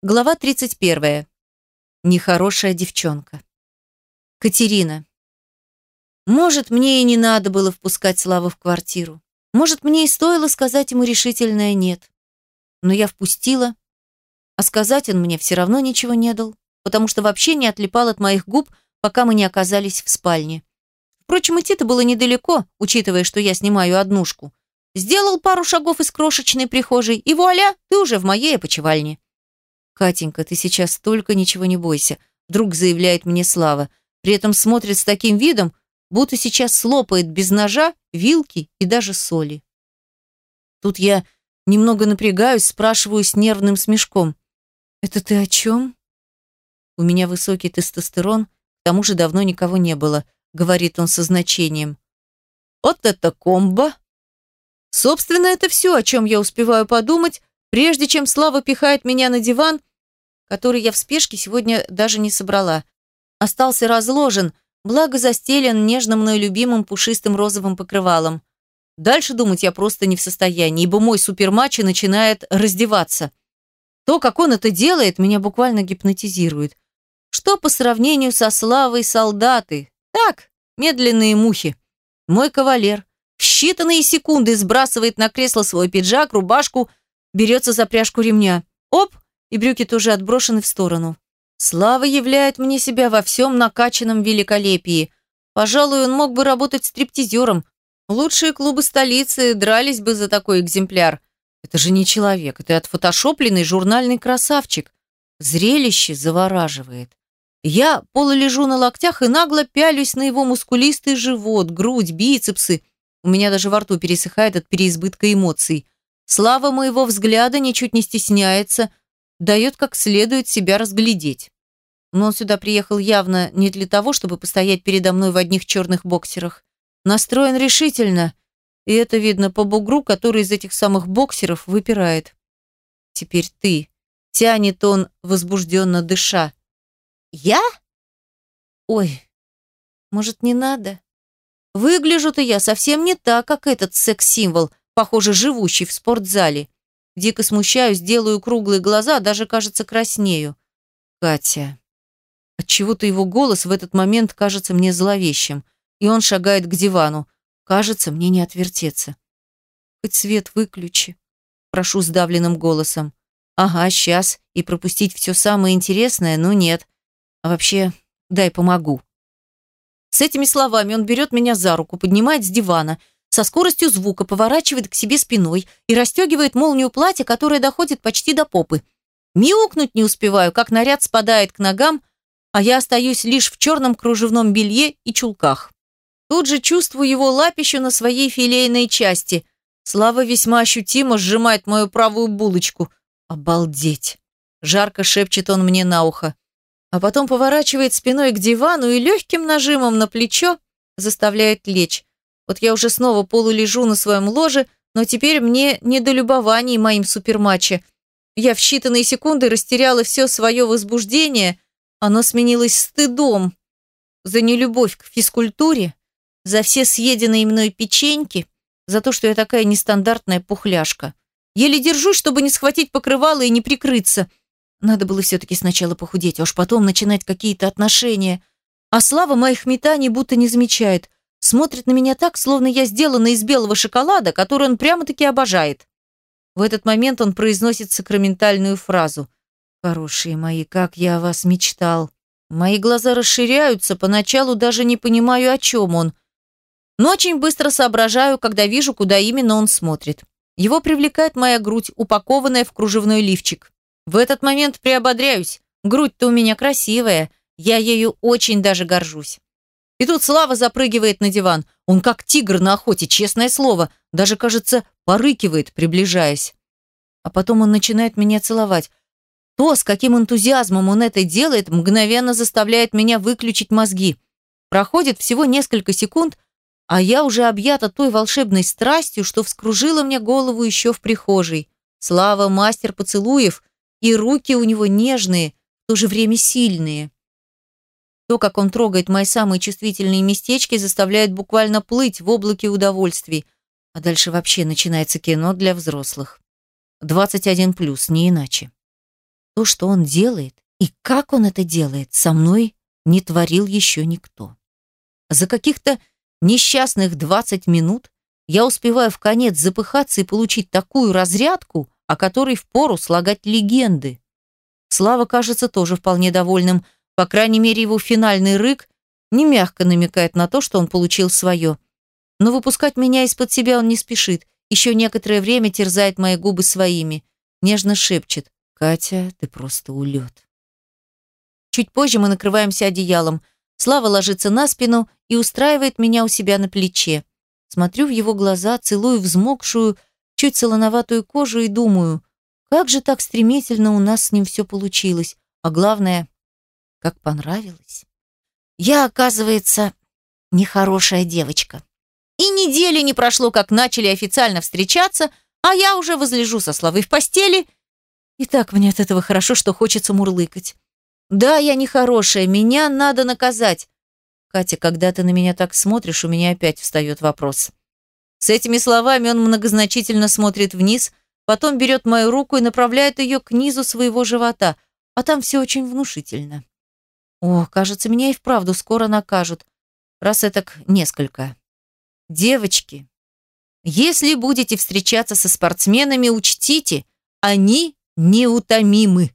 Глава 31. Нехорошая девчонка. Катерина. Может, мне и не надо было впускать Славу в квартиру. Может, мне и стоило сказать ему решительное «нет». Но я впустила, а сказать он мне все равно ничего не дал, потому что вообще не отлипал от моих губ, пока мы не оказались в спальне. Впрочем, идти-то было недалеко, учитывая, что я снимаю однушку. Сделал пару шагов из крошечной прихожей, и вуаля, ты уже в моей опочивальне. «Катенька, ты сейчас только ничего не бойся», вдруг заявляет мне Слава. При этом смотрит с таким видом, будто сейчас слопает без ножа, вилки и даже соли. Тут я немного напрягаюсь, спрашиваю с нервным смешком. «Это ты о чем?» «У меня высокий тестостерон, к тому же давно никого не было», говорит он со значением. «Вот это комбо!» Собственно, это все, о чем я успеваю подумать, прежде чем Слава пихает меня на диван который я в спешке сегодня даже не собрала. Остался разложен, благо застелен нежно мной любимым пушистым розовым покрывалом. Дальше думать я просто не в состоянии, ибо мой супермачо начинает раздеваться. То, как он это делает, меня буквально гипнотизирует. Что по сравнению со славой солдаты? Так, медленные мухи. Мой кавалер в считанные секунды сбрасывает на кресло свой пиджак, рубашку, берется за пряжку ремня. Оп, и брюки тоже отброшены в сторону. Слава являет мне себя во всем накачанном великолепии. Пожалуй, он мог бы работать стриптизером. Лучшие клубы столицы дрались бы за такой экземпляр. Это же не человек, это отфотошопленный журнальный красавчик. Зрелище завораживает. Я полулежу на локтях и нагло пялюсь на его мускулистый живот, грудь, бицепсы. У меня даже во рту пересыхает от переизбытка эмоций. Слава моего взгляда ничуть не стесняется, дает как следует себя разглядеть. Но он сюда приехал явно не для того, чтобы постоять передо мной в одних черных боксерах. Настроен решительно, и это видно по бугру, который из этих самых боксеров выпирает. «Теперь ты», — тянет он, возбужденно дыша. «Я? Ой, может, не надо? Выгляжу-то я совсем не так, как этот секс-символ, похоже, живущий в спортзале. Дико смущаюсь, делаю круглые глаза, даже, кажется, краснею. Катя. Отчего-то его голос в этот момент кажется мне зловещим, и он шагает к дивану. Кажется, мне не отвертеться. Хоть свет выключи. Прошу сдавленным голосом. Ага, сейчас. И пропустить все самое интересное, ну нет. А вообще, дай помогу. С этими словами он берет меня за руку, поднимает с дивана, со скоростью звука поворачивает к себе спиной и расстегивает молнию платья, которое доходит почти до попы. Мяукнуть не успеваю, как наряд спадает к ногам, а я остаюсь лишь в черном кружевном белье и чулках. Тут же чувствую его лапищу на своей филейной части. Слава весьма ощутимо сжимает мою правую булочку. Обалдеть! Жарко шепчет он мне на ухо. А потом поворачивает спиной к дивану и легким нажимом на плечо заставляет лечь. Вот я уже снова полулежу на своем ложе, но теперь мне не до любований моим суперматче. Я в считанные секунды растеряла все свое возбуждение, оно сменилось стыдом за нелюбовь к физкультуре, за все съеденные мной печеньки, за то, что я такая нестандартная пухляшка. Еле держусь, чтобы не схватить покрывало и не прикрыться. Надо было все-таки сначала похудеть, а уж потом начинать какие-то отношения. А Слава моих метаний будто не замечает – Смотрит на меня так, словно я сделана из белого шоколада, который он прямо-таки обожает. В этот момент он произносит сакраментальную фразу. «Хорошие мои, как я о вас мечтал!» Мои глаза расширяются, поначалу даже не понимаю, о чем он. Но очень быстро соображаю, когда вижу, куда именно он смотрит. Его привлекает моя грудь, упакованная в кружевной лифчик. В этот момент приободряюсь. Грудь-то у меня красивая, я ею очень даже горжусь. И тут Слава запрыгивает на диван. Он как тигр на охоте, честное слово. Даже, кажется, порыкивает, приближаясь. А потом он начинает меня целовать. То, с каким энтузиазмом он это делает, мгновенно заставляет меня выключить мозги. Проходит всего несколько секунд, а я уже объята той волшебной страстью, что вскружила мне голову еще в прихожей. Слава мастер поцелуев, и руки у него нежные, в то же время сильные. То, как он трогает мои самые чувствительные местечки, заставляет буквально плыть в облаке удовольствий. А дальше вообще начинается кино для взрослых. 21 плюс, не иначе. То, что он делает, и как он это делает, со мной не творил еще никто. За каких-то несчастных 20 минут я успеваю в конец запыхаться и получить такую разрядку, о которой впору слагать легенды. Слава кажется тоже вполне довольным, по крайней мере его финальный рык не мягко намекает на то, что он получил свое. Но выпускать меня из-под себя он не спешит, еще некоторое время терзает мои губы своими, нежно шепчет «Катя, ты просто улет». Чуть позже мы накрываемся одеялом. Слава ложится на спину и устраивает меня у себя на плече. Смотрю в его глаза, целую взмокшую, чуть солоноватую кожу и думаю, как же так стремительно у нас с ним все получилось, а главное, как понравилось. Я, оказывается, нехорошая девочка. И недели не прошло, как начали официально встречаться, а я уже возлежу со Славой в постели. И так мне от этого хорошо, что хочется мурлыкать. Да, я нехорошая, меня надо наказать. Катя, когда ты на меня так смотришь, у меня опять встает вопрос. С этими словами он многозначительно смотрит вниз, потом берет мою руку и направляет ее к низу своего живота, а там все очень внушительно. О, кажется, меня и вправду скоро накажут, раз это несколько. Девочки, если будете встречаться со спортсменами, учтите, они неутомимы.